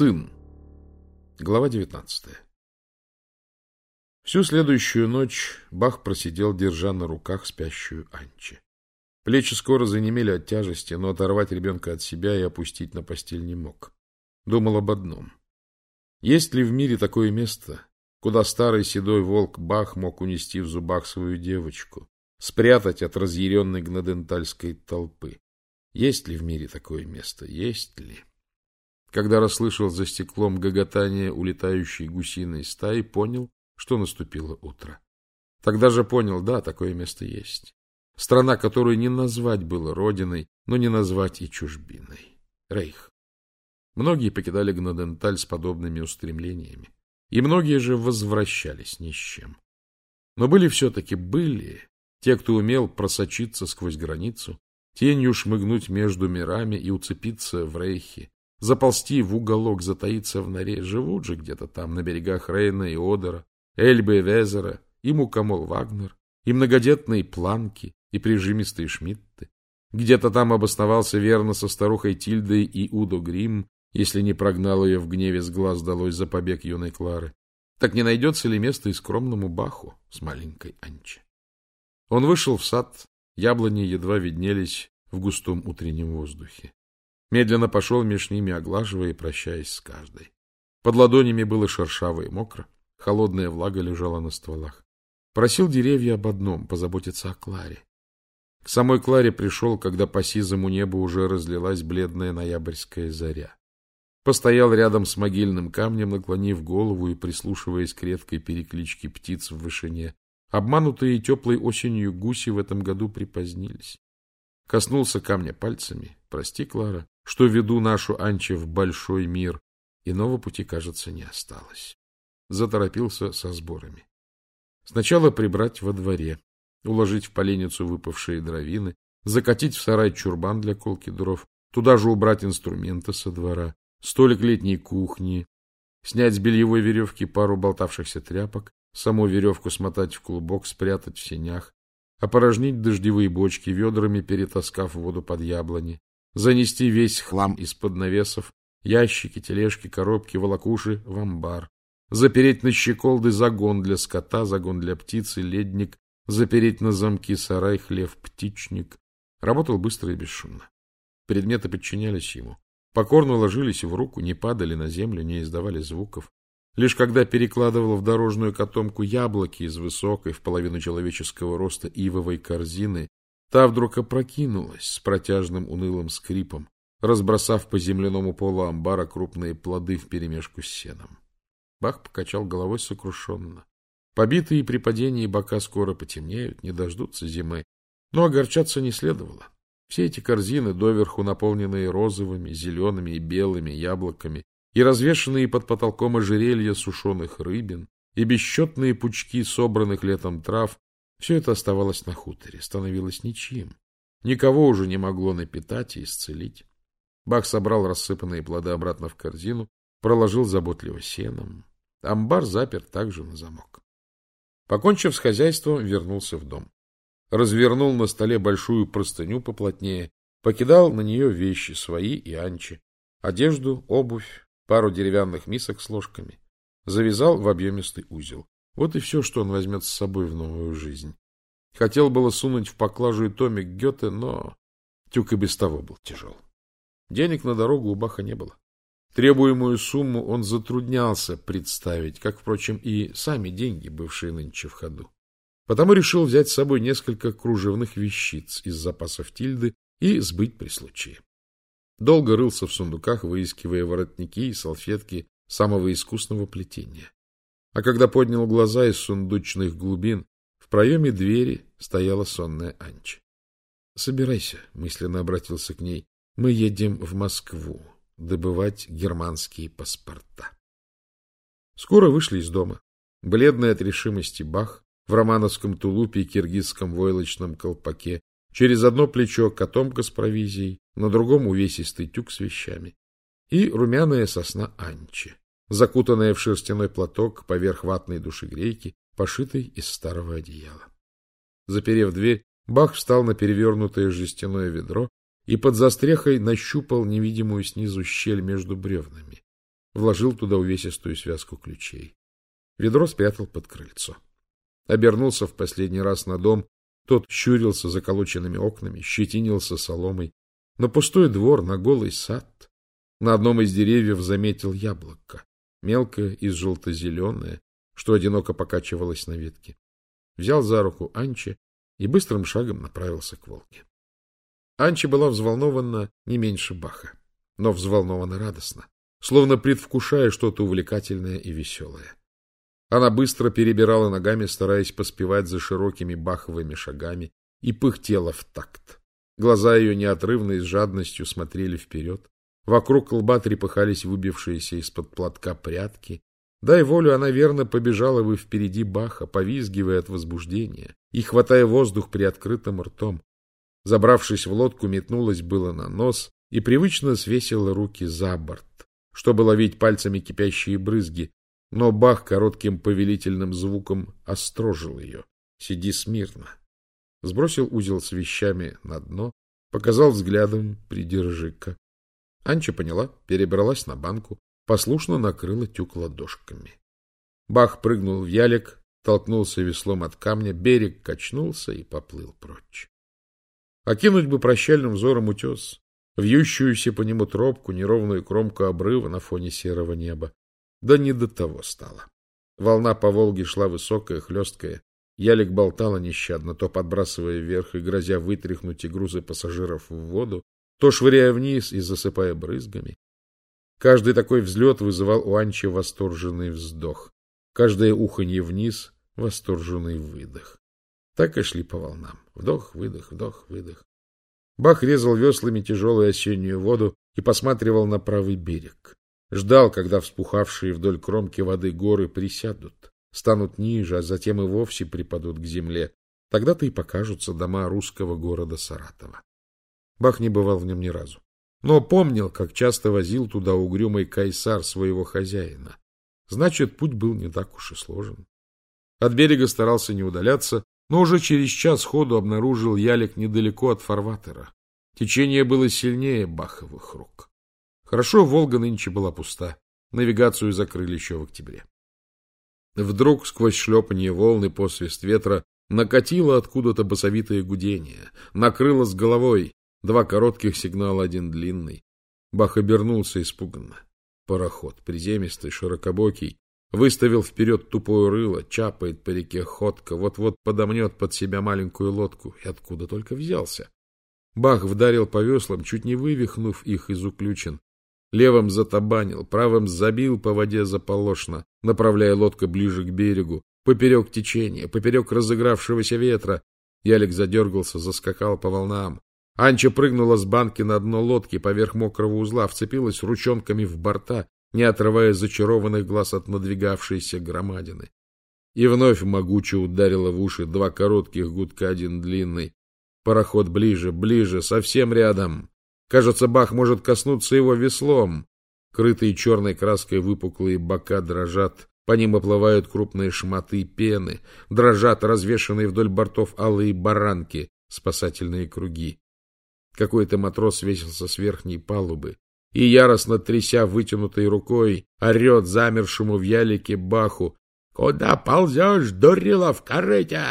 Сын. Глава 19. Всю следующую ночь Бах просидел, держа на руках спящую Анчи. Плечи скоро занемели от тяжести, но оторвать ребенка от себя и опустить на постель не мог. Думал об одном. Есть ли в мире такое место, куда старый седой волк Бах мог унести в зубах свою девочку, спрятать от разъяренной гнадентальской толпы? Есть ли в мире такое место? Есть ли? Когда расслышал за стеклом гоготание улетающей гусиной стаи, понял, что наступило утро. Тогда же понял, да, такое место есть. Страна, которую не назвать было родиной, но не назвать и чужбиной. Рейх. Многие покидали Гнаденталь с подобными устремлениями. И многие же возвращались ни с чем. Но были все-таки, были те, кто умел просочиться сквозь границу, тенью шмыгнуть между мирами и уцепиться в Рейхе, заползти в уголок, затаиться в норе. Живут же где-то там, на берегах Рейна и Одера, Эльбы и Везера, и Мукамол Вагнер, и многодетные Планки, и прижимистые Шмидты. Где-то там обосновался верно со старухой Тильдой и Удо Грим, если не прогнал ее в гневе с глаз долой за побег юной Клары. Так не найдется ли место и скромному Баху с маленькой Анчи? Он вышел в сад, яблони едва виднелись в густом утреннем воздухе. Медленно пошел меж ними, оглаживая и прощаясь с каждой. Под ладонями было шершаво и мокро, холодная влага лежала на стволах. Просил деревья об одном — позаботиться о Кларе. К самой Кларе пришел, когда по сизому небу уже разлилась бледная ноябрьская заря. Постоял рядом с могильным камнем, наклонив голову и прислушиваясь к редкой перекличке птиц в вышине. Обманутые теплой осенью гуси в этом году припозднились. Коснулся камня пальцами. Прости, Клара, что веду нашу Анче в большой мир. Иного пути, кажется, не осталось. Заторопился со сборами. Сначала прибрать во дворе, уложить в поленницу выпавшие дровины, закатить в сарай чурбан для колки дров, туда же убрать инструменты со двора, столик летней кухни, снять с бельевой веревки пару болтавшихся тряпок, саму веревку смотать в клубок, спрятать в сенях, опорожнить дождевые бочки, ведрами перетаскав воду под яблони, занести весь хлам из-под навесов, ящики, тележки, коробки, волокуши в амбар, запереть на щеколды загон для скота, загон для птицы, ледник, запереть на замки сарай, хлев, птичник. Работал быстро и бесшумно. Предметы подчинялись ему. Покорно ложились в руку, не падали на землю, не издавали звуков. Лишь когда перекладывал в дорожную котомку яблоки из высокой в половину человеческого роста ивовой корзины, Та вдруг опрокинулась с протяжным унылым скрипом, разбросав по земляному полу амбара крупные плоды вперемешку с сеном. Бах покачал головой сокрушенно. Побитые при падении бока скоро потемнеют, не дождутся зимы. Но огорчаться не следовало. Все эти корзины, доверху наполненные розовыми, зелеными и белыми яблоками, и развешанные под потолком ожерелья сушеных рыбин, и бесчетные пучки собранных летом трав, все это оставалось на хуторе, становилось ничьим. Никого уже не могло напитать и исцелить. Бах собрал рассыпанные плоды обратно в корзину, проложил заботливо сеном. Амбар запер также на замок. Покончив с хозяйством, вернулся в дом. Развернул на столе большую простыню поплотнее, покидал на нее вещи свои и Анчи, одежду, обувь, пару деревянных мисок с ложками. Завязал в объемистый узел. Вот и все, что он возьмет с собой в новую жизнь. Хотел было сунуть в поклажу и томик Гёте, но тюк и без того был тяжел. Денег на дорогу у Баха не было. Требуемую сумму он затруднялся представить, как, впрочем, и сами деньги, бывшие нынче в ходу. Потому решил взять с собой несколько кружевных вещиц из запасов Тильды и сбыть при случае. Долго рылся в сундуках, выискивая воротники и салфетки самого искусного плетения. А когда поднял глаза из сундучных глубин, в проеме двери стояла сонная Анча. — Собирайся, — мысленно обратился к ней, — мы едем в Москву добывать германские паспорта. Скоро вышли из дома. Бледный от решимости Бах в романовском тулупе и киргизском войлочном колпаке, через одно плечо котомка с провизией, на другом увесистый тюк с вещами и румяная сосна Анчи закутанная в шерстяной платок поверх ватной душегрейки, пошитой из старого одеяла. Заперев дверь, Бах встал на перевернутое жестяное ведро и под застрехой нащупал невидимую снизу щель между бревнами. вложил туда увесистую связку ключей. Ведро спрятал под крыльцо. Обернулся в последний раз на дом, тот щурился заколоченными окнами, щетинился соломой. На пустой двор, на голый сад. На одном из деревьев заметил яблоко, мелкое и желто-зеленое, что одиноко покачивалось на ветке. Взял за руку Анчи и быстрым шагом направился к Волге. Анчи была взволнована не меньше Баха, но взволнована радостно, словно предвкушая что-то увлекательное и веселое. Она быстро перебирала ногами, стараясь поспевать за широкими баховыми шагами, и пыхтела в такт. Глаза ее неотрывно и с жадностью смотрели вперед. Вокруг лба трепыхались выбившиеся из-под платка прятки. Дай волю, она верно побежала бы впереди Баха, повизгивая от возбуждения и хватая воздух при открытом ртом. Забравшись в лодку, метнулась было на нос и привычно свесила руки за борт, чтобы ловить пальцами кипящие брызги, но Бах коротким повелительным звуком острожил ее. «Сиди смирно». Сбросил узел с вещами на дно, показал взглядом «придержи-ка». Анча поняла, перебралась на банку, послушно накрыла тюк ладошками. Бах прыгнул в ялик, толкнулся веслом от камня, берег качнулся и поплыл прочь. Окинуть бы прощальным взором утес, вьющуюся по нему тропку, неровную кромку обрыва на фоне серого неба. Да не до того стало. Волна по Волге шла высокая, хлесткая. Ялик болтала нещадно, то подбрасывая вверх и грозя вытряхнуть и грузы пассажиров в воду, то швыряя вниз и засыпая брызгами. Каждый такой взлет вызывал у Анчи восторженный вздох. Каждое уханье вниз — восторженный выдох. Так и шли по волнам. Вдох, выдох, вдох, выдох. Бах резал веслами тяжелую осеннюю воду и посматривал на правый берег. Ждал, когда вспухавшие вдоль кромки воды горы присядут, станут ниже, а затем и вовсе припадут к земле. Тогда-то и покажутся дома русского города Саратова. Бах не бывал в нем ни разу. Но помнил, как часто возил туда угрюмый кайсар своего хозяина. Значит, путь был не так уж и сложен. От берега старался не удаляться, но уже через час ходу обнаружил ялик недалеко от фарватера. Течение было сильнее баховых рук. Хорошо, Волга нынче была пуста. Навигацию закрыли еще в октябре. Вдруг сквозь шлепанье волны посвист ветра накатило откуда-то басовитое гудение, накрыло с головой, два коротких сигнала, один длинный. Бах обернулся испуганно. Пароход, приземистый, широкобокий, выставил вперед тупое рыло, чапает по реке ходка, вот-вот подомнет под себя маленькую лодку, и откуда только взялся. Бах вдарил по веслам, чуть не вывихнув их из уключен. Левым затабанил, правым забил по воде заполошно, направляя лодку ближе к берегу, поперек течения, поперек разыгравшегося ветра. Ялик задергался, заскакал по волнам. Анча прыгнула с банки на дно лодки поверх мокрого узла, вцепилась ручонками в борта, не отрывая зачарованных глаз от надвигавшейся громадины. И вновь могуче ударила в уши два коротких гудка, один длинный. Пароход ближе, ближе, совсем рядом. Кажется, Бах может коснуться его веслом. Крытые черной краской выпуклые бока дрожат, по ним оплывают крупные шматы пены, дрожат развешанные вдоль бортов алые баранки, спасательные круги. Какой-то матрос свесился с верхней палубы и, яростно тряся вытянутой рукой, орет замершему в ялике Баху. — Куда ползешь, дурила в корыте?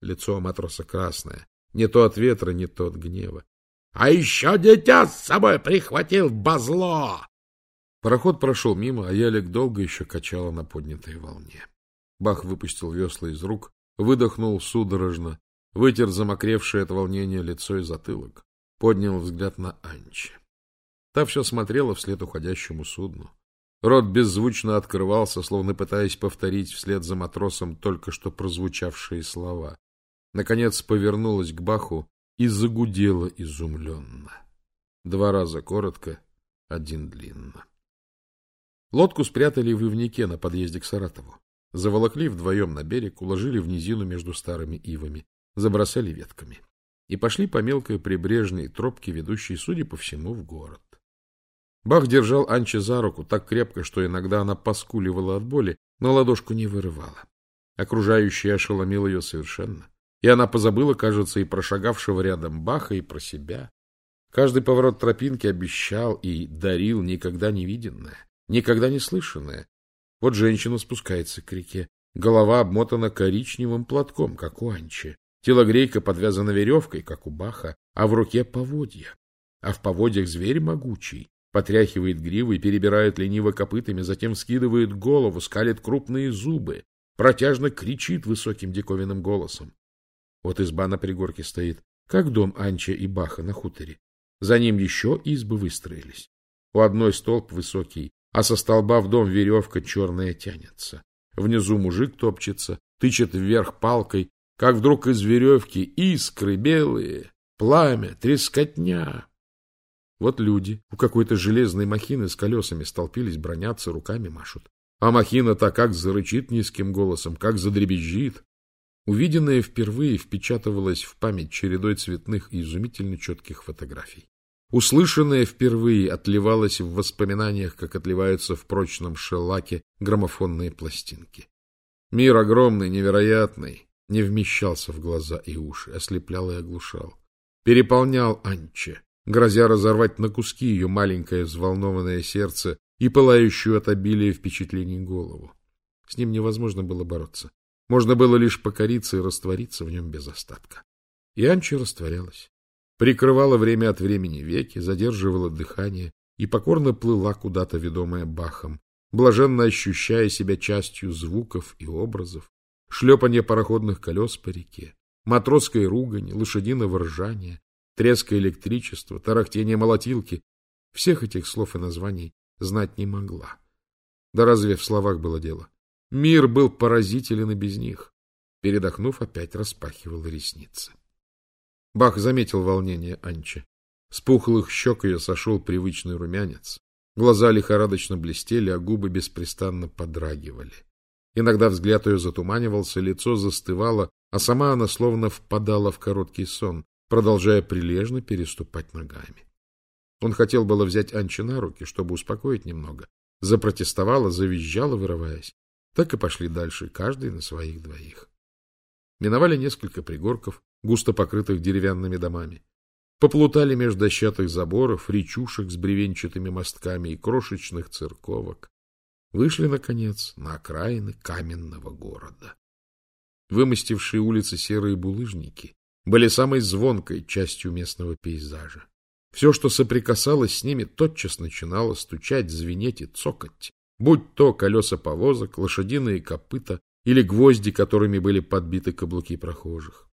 Лицо матроса красное, не то от ветра, не то от гнева. А еще дитя с собой прихватил базло! Пароход прошел мимо, а ялик долго еще качала на поднятой волне. Бах выпустил весла из рук, выдохнул судорожно, вытер замокревшее от волнения лицо и затылок, поднял взгляд на Анчи. Та все смотрела вслед уходящему судну. Рот беззвучно открывался, словно пытаясь повторить вслед за матросом только что прозвучавшие слова. Наконец повернулась к Баху и загудела изумленно. Два раза коротко, один длинно. Лодку спрятали в Ивнике на подъезде к Саратову. Заволокли вдвоем на берег, уложили в низину между старыми ивами, забросали ветками. И пошли по мелкой прибрежной тропке, ведущей, судя по всему, в город. Бах держал Анче за руку так крепко, что иногда она поскуливала от боли, но ладошку не вырывала. Окружающий ошеломил ее совершенно. И она позабыла, кажется, и про шагавшего рядом Баха, и про себя. Каждый поворот тропинки обещал и дарил никогда не виденное. никогда не слышанное. Вот женщина спускается к реке, голова обмотана коричневым платком, как у Анчи, телогрейка подвязана веревкой, как у Баха, а в руке поводья. А в поводьях зверь могучий, потряхивает гривой, перебирает лениво копытами, затем вскидывает голову, скалит крупные зубы, протяжно кричит высоким диковинным голосом. Вот изба на пригорке стоит, как дом Анча и Баха на хуторе. За ним еще избы выстроились. У одной столб высокий, а со столба в дом веревка черная тянется. Внизу мужик топчется, тычет вверх палкой, как вдруг из веревки искры белые, пламя, трескотня. Вот люди у какой-то железной махины с колесами столпились, бронятся, руками машут. А махина-то как зарычит низким голосом, как задребезжит. Увиденное впервые впечатывалось в память чередой цветных и изумительно четких фотографий. Услышанное впервые отливалось в воспоминаниях, как отливаются в прочном шелаке граммофонные пластинки. Мир огромный, невероятный, не вмещался в глаза и уши, ослеплял и оглушал. Переполнял Анче, грозя разорвать на куски ее маленькое взволнованное сердце и пылающую от обилия впечатлений голову. С ним невозможно было бороться. Можно было лишь покориться и раствориться в нем без остатка. И Анча растворялась. Прикрывала время от времени веки, задерживала дыхание и покорно плыла куда-то, ведомая Бахом, блаженно ощущая себя частью звуков и образов, шлепанье пароходных колес по реке, матросской ругань, лошадиного ржания, треска электричества, тарахтение молотилки. Всех этих слов и названий знать не могла. Да разве в словах было дело? Мир был поразителен и без них. Передохнув, опять распахивал ресницы. Бах заметил волнение Анчи. С пухлых щек ее сошел привычный румянец. Глаза лихорадочно блестели, а губы беспрестанно подрагивали. Иногда взгляд ее затуманивался, лицо застывало, а сама она словно впадала в короткий сон, продолжая прилежно переступать ногами. Он хотел было взять Анчи на руки, чтобы успокоить немного. Запротестовала, завизжала, вырываясь. Так и пошли дальше, каждый на своих двоих. Миновали несколько пригорков, густо покрытых деревянными домами. Поплутали между дощатых заборов, речушек с бревенчатыми мостками и крошечных церковок. Вышли, наконец, на окраины каменного города. Вымостившие улицы серые булыжники были самой звонкой частью местного пейзажа. Все, что соприкасалось с ними, тотчас начинало стучать, звенеть и цокать, будь то колеса повозок, лошадиные копыта или гвозди, которыми были подбиты каблуки прохожих.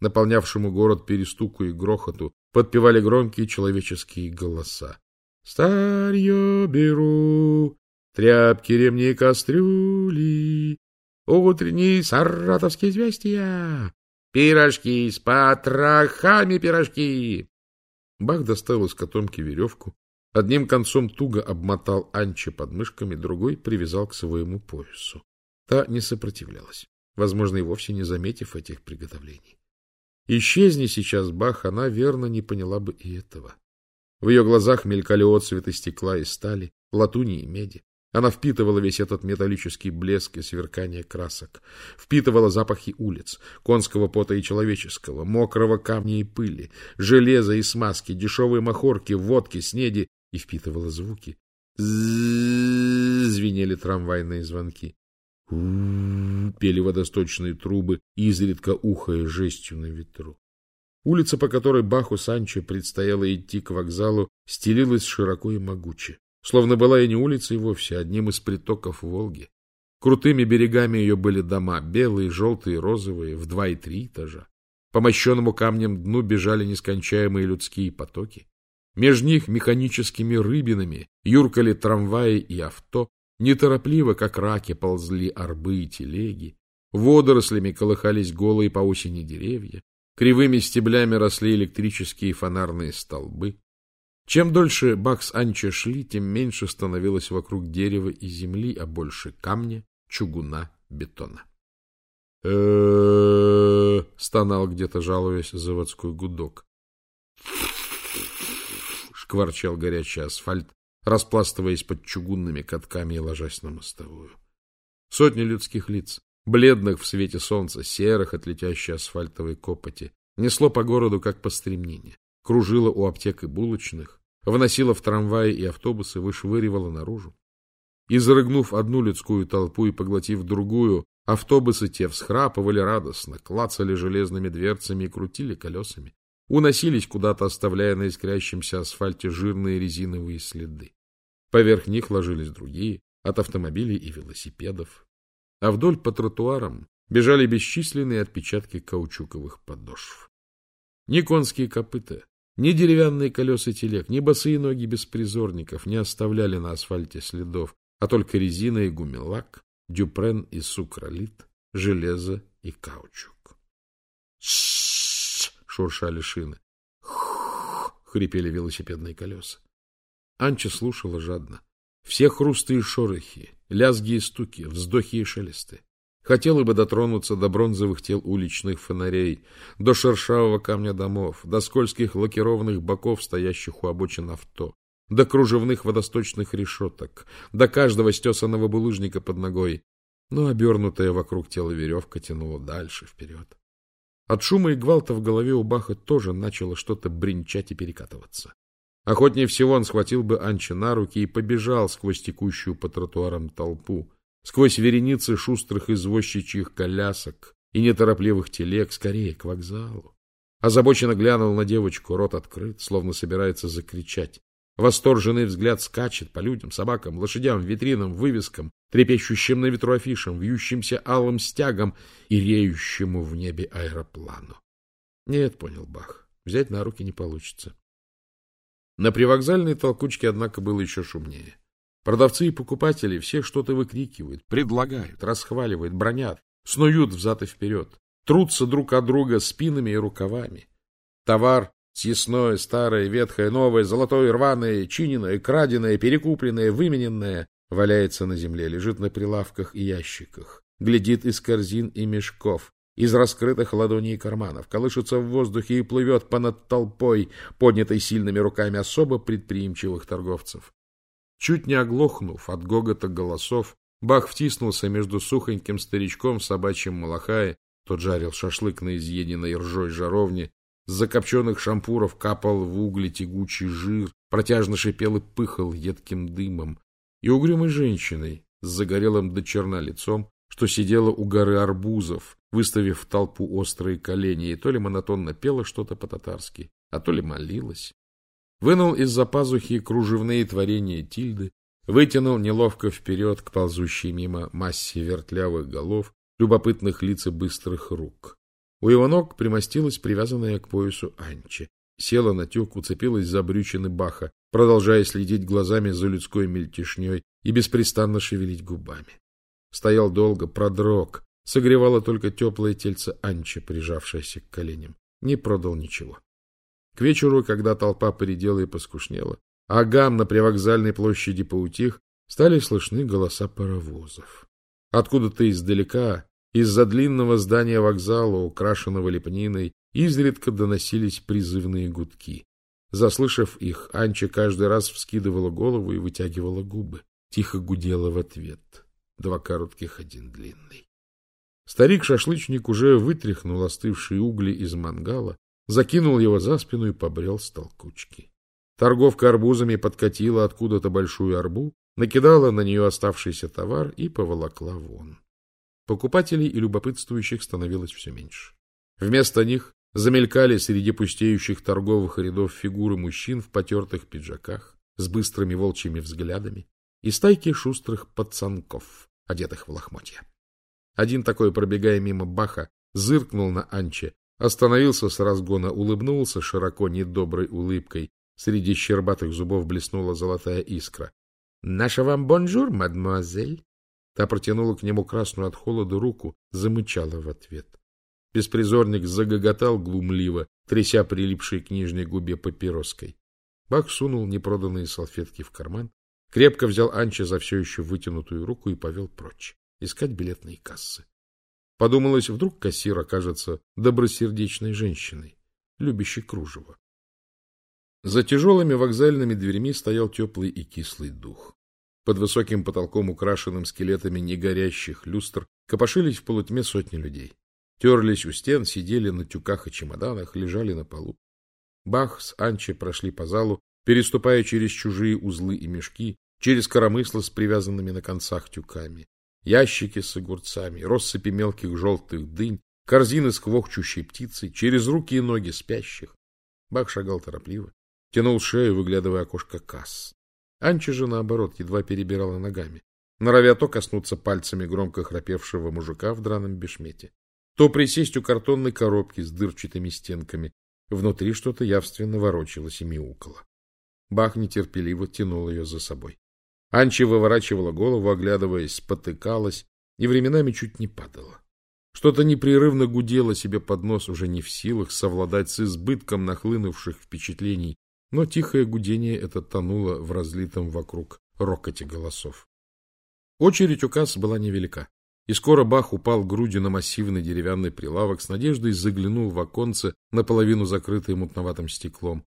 Наполнявшему город перестуку и грохоту подпевали громкие человеческие голоса. «Старье беру, тряпки, ремни, кастрюли, утренние саратовские известия, Пирожки с потрохами пирожки! Бах достал из котомки веревку, одним концом туго обмотал Анче под мышками, другой привязал к своему поясу. Та не сопротивлялась, возможно, и вовсе не заметив этих приготовлений. Исчезни сейчас Бах, она верно не поняла бы и этого. В ее глазах мелькали отцветы стекла и стали, латуни и меди. Она впитывала весь этот металлический блеск и сверкание красок, впитывала запахи улиц, конского пота и человеческого, мокрого камня и пыли, железа и смазки, дешевые махорки, водки, снеди и впитывала звуки. звенели трамвайные звонки. пели водосточные трубы, изредка ухая жестью на ветру. Улица, по которой Баху Санчо предстояло идти к вокзалу, стелилась широко и могуче словно была и не улицей вовсе, а одним из притоков Волги. Крутыми берегами ее были дома, белые, желтые, розовые, в два и три этажа. По мощенному камням дну бежали нескончаемые людские потоки. Меж них механическими рыбинами юркали трамваи и авто, неторопливо, как раки, ползли арбы и телеги, водорослями колыхались голые по осени деревья, кривыми стеблями росли электрические фонарные столбы, чем дольше Бакс Анча шли, тем меньше становилось вокруг дерева и земли, а больше камня, чугуна, бетона. э стонал где-то, жалуясь, заводской гудок. Шкварчал горячий асфальт, распластываясь под чугунными катками и ложась на мостовую. Сотни людских лиц, бледных в свете солнца, серых от летящей асфальтовой копоти, несло по городу, как по стремнению кружила у аптек и булочных, вносила в трамваи и автобусы, вышвыривала наружу. Изрыгнув одну людскую толпу и поглотив другую, автобусы те всхрапывали радостно, клацали железными дверцами и крутили колесами. Уносились куда-то, оставляя на искрящемся асфальте жирные резиновые следы. Поверх них ложились другие, от автомобилей и велосипедов. А вдоль по тротуарам бежали бесчисленные отпечатки каучуковых подошв. Ни конские копыта, ни деревянные колеса телег, ни босые ноги беспризорников не оставляли на асфальте следов, а только резина и гумелак, дюпрен и сукралит, железо и каучук. шуршали шины. хрипели велосипедные колеса. Анча слушала жадно. Все хрусты и шорохи, лязги и стуки, вздохи и шелесты. Хотела бы дотронуться до бронзовых тел уличных фонарей, до шершавого камня домов, до скользких лакированных боков, стоящих у обочин авто, до кружевных водосточных решеток, до каждого стесанного булыжника под ногой. Но обернутая вокруг тела веревка тянула дальше, вперед. От шума и гвалта в голове у Баха тоже начало что-то бренчать и перекатываться. Охотнее всего он схватил бы Анча на руки и побежал сквозь текущую по тротуарам толпу, сквозь вереницы шустрых извозчичьих колясок и неторопливых телег, скорее к вокзалу. Озабоченно глянул на девочку, рот открыт, словно собирается закричать. Восторженный взгляд скачет по людям, собакам, лошадям, витринам, вывескам, трепещущим на ветру афишам, вьющимся алым стягом и реющему в небе аэроплану. Нет, понял Бах, взять на руки не получится. На привокзальной толкучке, однако, было еще шумнее. Продавцы и покупатели все что-то выкрикивают, предлагают, расхваливают, бронят, снуют взад и вперед, трутся друг от друга спинами и рукавами. Товар съестное, старое, ветхое, новое, золотое, рваное, чиненное, краденое, перекупленное, вымененное валяется на земле, лежит на прилавках и ящиках, глядит из корзин и мешков, из раскрытых ладоней и карманов, колышется в воздухе и плывет понад толпой, поднятой сильными руками особо предприимчивых торговцев. Чуть не оглохнув от гогота голосов, Бах втиснулся между сухоньким старичком в собачьем малахае, тот жарил шашлык на изъеденной ржой жаровне, с закопченных шампуров капал в угли тягучий жир, протяжно шипел и пыхал едким дымом, и угрюмой женщиной с загорелым до черна лицом, что сидела у горы арбузов, выставив в толпу острые колени, и то ли монотонно пела что-то по-татарски, а то ли молилась вынул из-за пазухи кружевные творения Тильды, вытянул неловко вперед к ползущей мимо массе вертлявых голов, любопытных лиц и быстрых рук. У его ног примостилась привязанная к поясу Анчи. Села на тюк, уцепилась за брючины Баха, продолжая следить глазами за людской мельтешней и беспрестанно шевелить губами. Стоял долго, продрог, согревало только теплое тельце Анчи, прижавшееся к коленям. Не продал ничего. К вечеру, когда толпа поредела и поскушнела, а гам на привокзальной площади поутих, стали слышны голоса паровозов. Откуда-то издалека, из-за длинного здания вокзала, украшенного лепниной, изредка доносились призывные гудки. Заслышав их, Анча каждый раз вскидывала голову и вытягивала губы. Тихо гудела в ответ. Два коротких, один длинный. Старик-шашлычник уже вытряхнул остывшие угли из мангала закинул его за спину и побрел с толкучки. Торговка арбузами подкатила откуда-то большую арбу, накидала на нее оставшийся товар и поволокла вон. Покупателей и любопытствующих становилось все меньше. Вместо них замелькали среди пустеющих торговых рядов фигуры мужчин в потертых пиджаках с быстрыми волчьими взглядами и стайки шустрых пацанков, одетых в лохмотья. Один такой, пробегая мимо Баха, зыркнул на Анче Остановился с разгона, улыбнулся широко недоброй улыбкой. Среди щербатых зубов блеснула золотая искра. — Наша вам бонжур, мадемуазель! Та протянула к нему красную от холода руку, замычала в ответ. Беспризорник загоготал глумливо, тряся прилипшей к нижней губе папироской. Бак сунул непроданные салфетки в карман, крепко взял Анча за все еще вытянутую руку и повел прочь, искать билетные кассы. Подумалось, вдруг кассир окажется добросердечной женщиной, любящей кружево. За тяжелыми вокзальными дверьми стоял теплый и кислый дух. Под высоким потолком, украшенным скелетами негорящих люстр, копошились в полутьме сотни людей. Терлись у стен, сидели на тюках и чемоданах, лежали на полу. Бах с Анчи прошли по залу, переступая через чужие узлы и мешки, через коромысло с привязанными на концах тюками, ящики с огурцами, россыпи мелких желтых дынь, корзины с квохчущей птицей, через руки и ноги спящих. Бах шагал торопливо, тянул шею, выглядывая окошко касс. Анча же, наоборот, едва перебирала ногами, норовя то коснуться пальцами громко храпевшего мужика в драном бешмете, то присесть у картонной коробки с дырчатыми стенками. Внутри что-то явственно ворочалось и мяукало. Бах нетерпеливо тянул ее за собой. Анча выворачивала голову, оглядываясь, спотыкалась и временами чуть не падала. Что-то непрерывно гудело себе под нос, уже не в силах совладать с избытком нахлынувших впечатлений, но тихое гудение это тонуло в разлитом вокруг рокоте голосов. Очередь у касс была невелика, и скоро Бах упал грудью на массивный деревянный прилавок, с надеждой заглянул в оконце, наполовину закрытое мутноватым стеклом.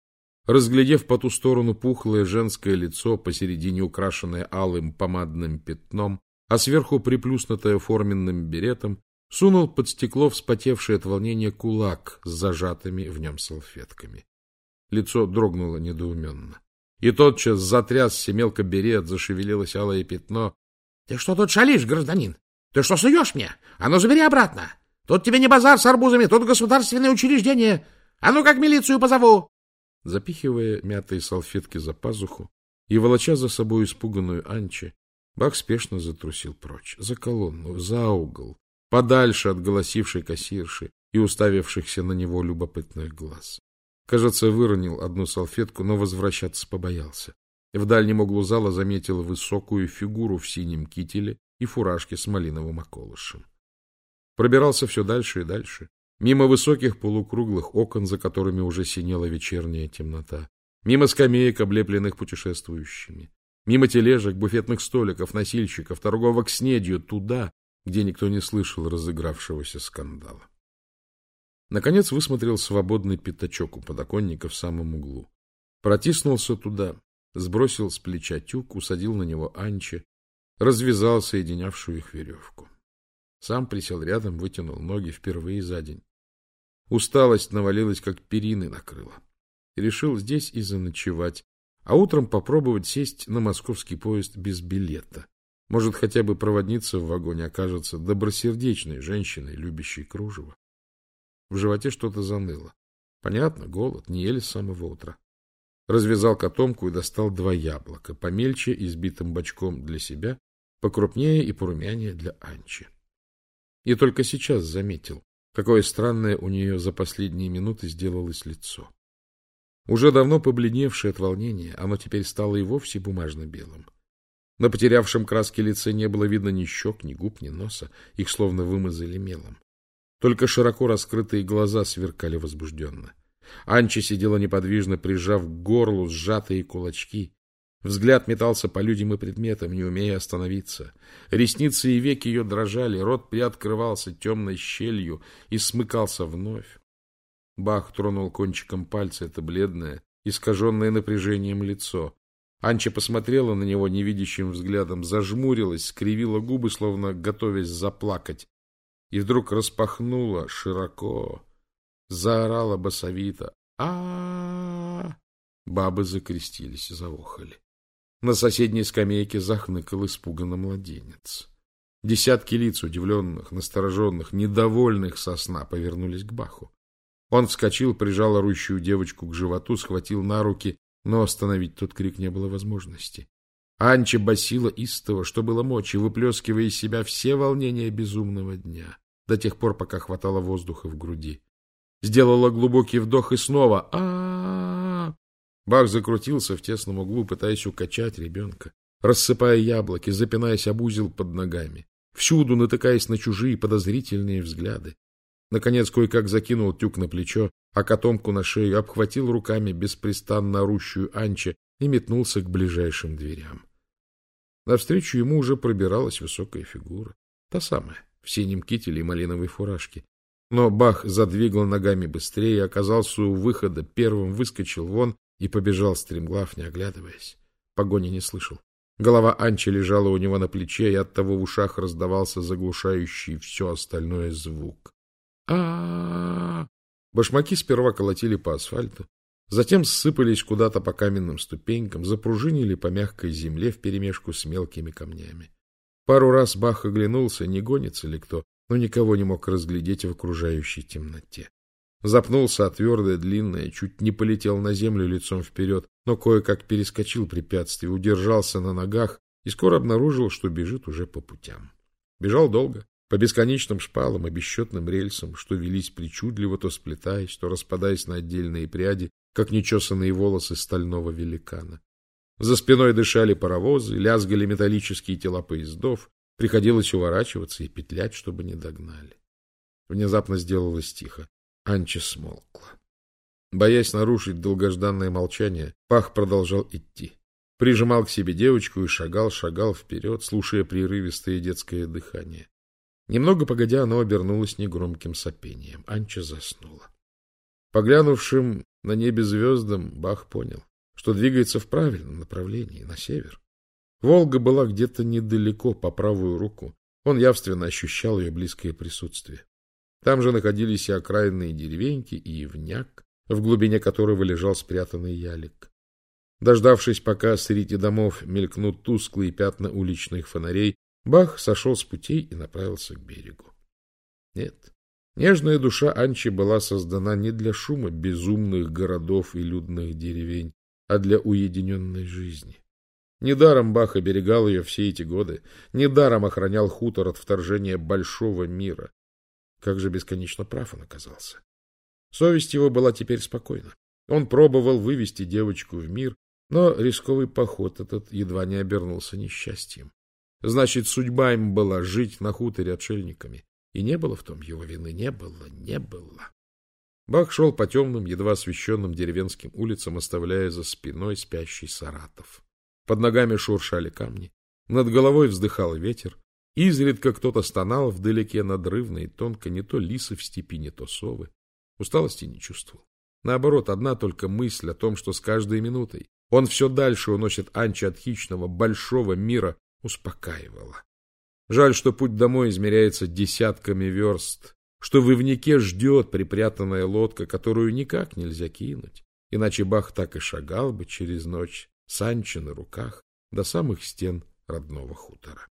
Разглядев по ту сторону пухлое женское лицо, посередине украшенное алым помадным пятном, а сверху приплюснутое форменным беретом, сунул под стекло вспотевший от волнения кулак с зажатыми в нем салфетками. Лицо дрогнуло недоуменно. И тотчас затрясся мелко берет, зашевелилось алое пятно. — Ты что тут шалишь, гражданин? Ты что суешь мне? А ну, забери обратно! Тут тебе не базар с арбузами, тут государственное учреждение. А ну, как милицию позову! Запихивая мятые салфетки за пазуху и волоча за собой испуганную Анчи, Бах спешно затрусил прочь, за колонну, за угол, подальше от голосившей кассирши и уставившихся на него любопытных глаз. Кажется, выронил одну салфетку, но возвращаться побоялся. В дальнем углу зала заметил высокую фигуру в синем кителе и фуражке с малиновым околышем. Пробирался все дальше и дальше, мимо высоких полукруглых окон, за которыми уже синела вечерняя темнота, мимо скамеек, облепленных путешествующими, мимо тележек, буфетных столиков, носильщиков, торговок снедью, туда, где никто не слышал разыгравшегося скандала. Наконец высмотрел свободный пятачок у подоконника в самом углу. Протиснулся туда, сбросил с плеча тюк, усадил на него Анче, развязал соединявшую их веревку. Сам присел рядом, вытянул ноги впервые за день. Усталость навалилась, как перины накрыла. Решил здесь и заночевать, а утром попробовать сесть на московский поезд без билета. Может, хотя бы проводница в вагоне окажется добросердечной женщиной, любящей кружево. В животе что-то заныло. Понятно, голод, не ели с самого утра. Развязал котомку и достал два яблока, помельче и сбитым бочком для себя, покрупнее и порумянее для Анчи. И только сейчас заметил, какое странное у нее за последние минуты сделалось лицо. Уже давно побледневшее от волнения, оно теперь стало и вовсе бумажно-белым. На потерявшем краски лице не было видно ни щек, ни губ, ни носа. Их словно вымазали мелом. Только широко раскрытые глаза сверкали возбужденно. Анча сидела неподвижно, прижав к горлу сжатые кулачки. Взгляд метался по людям и предметам, не умея остановиться. Ресницы и веки ее дрожали, рот приоткрывался темной щелью и смыкался вновь. Бах тронул кончиком пальца это бледное, искаженное напряжением лицо. Анча посмотрела на него невидящим взглядом, зажмурилась, скривила губы, словно готовясь заплакать, и вдруг распахнула широко, заорала басовито. а, -а, -а Бабы закрестились и заохали. На соседней скамейке захныкал испуганно младенец. Десятки лиц, удивленных, настороженных, недовольных со сна, повернулись к Баху. Он вскочил, прижал орущую девочку к животу, схватил на руки но остановить тот крик не было возможности. Анча басила истово, что было мочи, выплескивая из себя все волнения безумного дня, до тех пор, пока хватало воздуха в груди. Сделала глубокий вдох и снова а, -а, -а, Бах закрутился в тесном углу, пытаясь укачать ребенка, рассыпая яблоки, запинаясь об узел под ногами, всюду натыкаясь на чужие подозрительные взгляды. Наконец, кое-как закинул тюк на плечо, а котомку на шею обхватил руками беспрестанно орущую Анче и метнулся к ближайшим дверям. Навстречу ему уже пробиралась высокая фигура, та самая, в синем кителе и малиновой фуражке. Но Бах задвигал ногами быстрее, оказался у выхода, первым выскочил вон и побежал стремглав, не оглядываясь. Погони не слышал. Голова Анчи лежала у него на плече, и оттого в ушах раздавался заглушающий все остальное звук а, Башмаки сперва колотили по асфальту, Затем ссыпались куда-то по каменным ступенькам, запружинили по мягкой земле вперемешку с мелкими камнями. Пару раз Бах оглянулся, не гонится ли кто, но никого не мог разглядеть в окружающей темноте. Запнулся от твердое, длинное, чуть не полетел на землю лицом вперед, но кое-как перескочил препятствие, удержался на ногах и скоро обнаружил, что бежит уже по путям. Бежал долго, по бесконечным шпалам и бесчетным рельсам, что велись причудливо, то сплетаясь, то распадаясь на отдельные пряди, как нечесанные волосы стального великана. За спиной дышали паровозы, лязгали металлические тела поездов, приходилось уворачиваться и петлять, чтобы не догнали. Внезапно сделалось тихо. Анча смолкла. Боясь нарушить долгожданное молчание, Пах продолжал идти. Прижимал к себе девочку и шагал, шагал вперед, слушая прерывистое детское дыхание. Немного погодя, оно обернулось негромким сопением. Анча заснула. Поглянувшим на небе звездам, Бах понял, что двигается в правильном направлении, на север. Волга была где-то недалеко, по правую руку. Он явственно ощущал ее близкое присутствие. Там же находились и окраинные деревеньки, и явняк, в глубине которого лежал спрятанный ялик. Дождавшись, пока среди домов мелькнут тусклые пятна уличных фонарей, Бах сошел с путей и направился к берегу. Нет, нежная душа Анчи была создана не для шума безумных городов и людных деревень, а для уединенной жизни. Недаром Бах оберегал ее все эти годы, недаром охранял хутор от вторжения большого мира. Как же бесконечно прав он оказался. Совесть его была теперь спокойна. Он пробовал вывести девочку в мир, но рисковый поход этот едва не обернулся несчастьем. Значит, судьба им была жить на хуторе отшельниками. И не было в том его вины, не было, не было. Бах шел по темным, едва освещенным деревенским улицам, оставляя за спиной спящий Саратов. Под ногами шуршали камни, над головой вздыхал ветер, изредка кто-то стонал вдалеке надрывно и тонко, не то лисы в степи, не то совы. Усталости не чувствовал. Наоборот, одна только мысль о том, что с каждой минутой он все дальше уносит Анчи от хищного, большого мира, успокаивала. Жаль, что путь домой измеряется десятками верст, что в Ивнике ждет припрятанная лодка, которую никак нельзя кинуть, иначе Бах так и шагал бы через ночь с Анчи на руках до самых стен родного хутора.